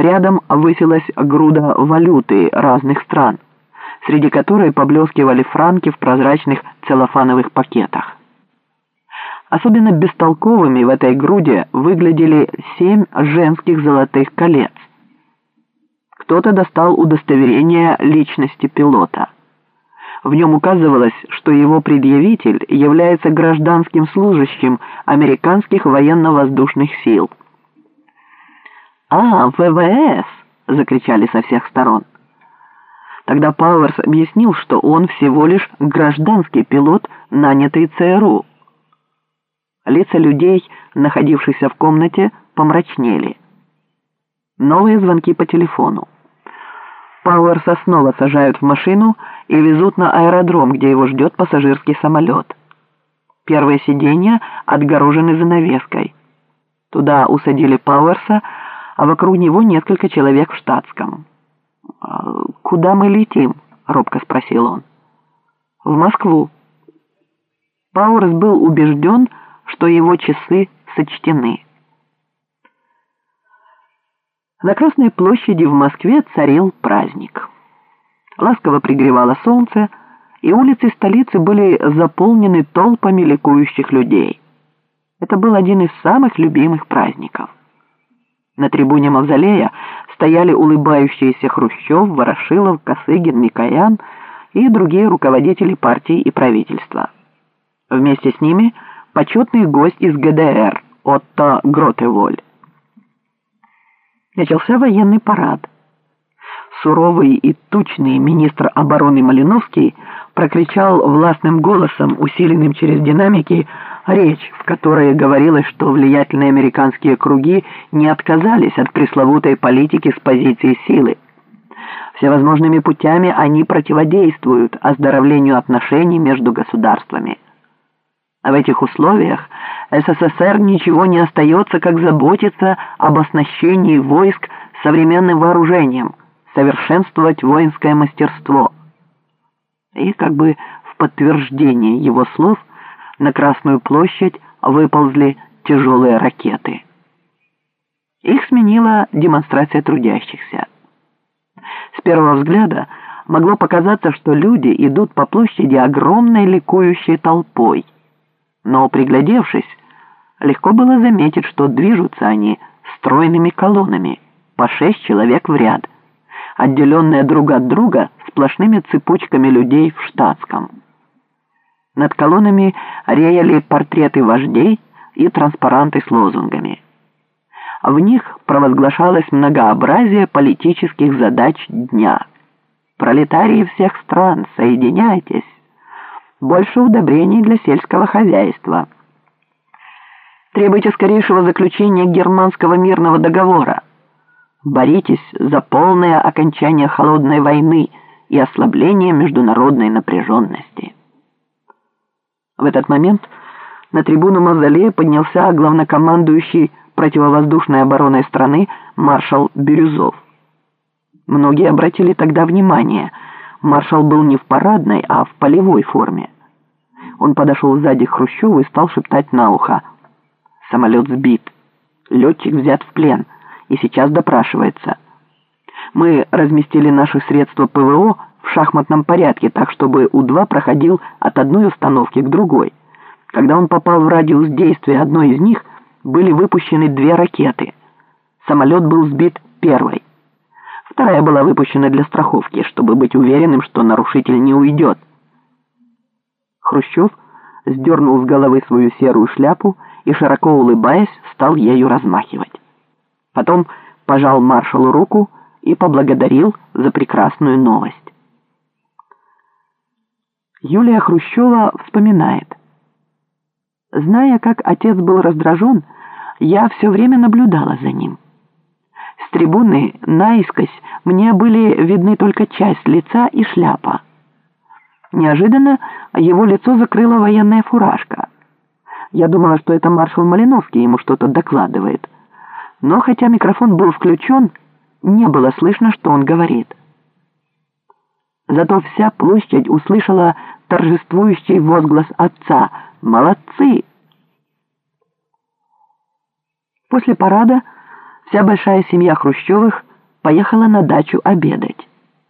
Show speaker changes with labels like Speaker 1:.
Speaker 1: Рядом высилась груда валюты разных стран, среди которой поблескивали франки в прозрачных целлофановых пакетах. Особенно бестолковыми в этой груде выглядели семь женских золотых колец. Кто-то достал удостоверение личности пилота. В нем указывалось, что его предъявитель является гражданским служащим американских военно-воздушных сил. «А, ВВС!» — закричали со всех сторон. Тогда Пауэрс объяснил, что он всего лишь гражданский пилот, нанятый ЦРУ. Лица людей, находившихся в комнате, помрачнели. Новые звонки по телефону. Пауэрса снова сажают в машину и везут на аэродром, где его ждет пассажирский самолет. Первые сиденья отгорожены занавеской. Туда усадили Пауэрса, а вокруг него несколько человек в штатском. «А «Куда мы летим?» — робко спросил он. «В Москву». Пауэрс был убежден, что его часы сочтены. На Красной площади в Москве царил праздник. Ласково пригревало солнце, и улицы столицы были заполнены толпами ликующих людей. Это был один из самых любимых праздников. На трибуне Мавзолея стояли улыбающиеся Хрущев, Ворошилов, Косыгин, Микоян и другие руководители партии и правительства. Вместе с ними почетный гость из ГДР Отто Гротеволь. Начался военный парад. Суровый и тучный министр обороны Малиновский прокричал властным голосом, усиленным через динамики, речь, в которой говорилось, что влиятельные американские круги не отказались от пресловутой политики с позиции силы. Всевозможными путями они противодействуют оздоровлению отношений между государствами. А в этих условиях СССР ничего не остается, как заботиться об оснащении войск современным вооружением, совершенствовать воинское мастерство. И как бы в подтверждение его слов на Красную площадь выползли тяжелые ракеты. Их сменила демонстрация трудящихся. С первого взгляда могло показаться, что люди идут по площади огромной ликующей толпой – но, приглядевшись, легко было заметить, что движутся они стройными колоннами, по шесть человек в ряд, отделенные друг от друга сплошными цепочками людей в штатском. Над колоннами реяли портреты вождей и транспаранты с лозунгами. В них провозглашалось многообразие политических задач дня. «Пролетарии всех стран, соединяйтесь!» больше удобрений для сельского хозяйства. Требуйте скорейшего заключения германского мирного договора. Боритесь за полное окончание холодной войны и ослабление международной напряженности. В этот момент на трибуну Мавзолея поднялся главнокомандующий противовоздушной обороной страны маршал Бирюзов. Многие обратили тогда внимание – Маршал был не в парадной, а в полевой форме. Он подошел сзади к Хрущеву и стал шептать на ухо. «Самолет сбит. Летчик взят в плен и сейчас допрашивается. Мы разместили наши средства ПВО в шахматном порядке, так чтобы У-2 проходил от одной установки к другой. Когда он попал в радиус действия одной из них, были выпущены две ракеты. Самолет был сбит первой. Вторая была выпущена для страховки, чтобы быть уверенным, что нарушитель не уйдет. Хрущев сдернул с головы свою серую шляпу и, широко улыбаясь, стал ею размахивать. Потом пожал маршалу руку и поблагодарил за прекрасную новость. Юлия Хрущева вспоминает. Зная, как отец был раздражен, я все время наблюдала за ним. С трибуны наискось мне были видны только часть лица и шляпа. Неожиданно его лицо закрыла военная фуражка. Я думала, что это маршал Малиновский ему что-то докладывает. Но хотя микрофон был включен, не было слышно, что он говорит. Зато вся площадь услышала торжествующий возглас отца «Молодцы!». После парада Вся большая семья Хрущевых поехала на дачу обедать.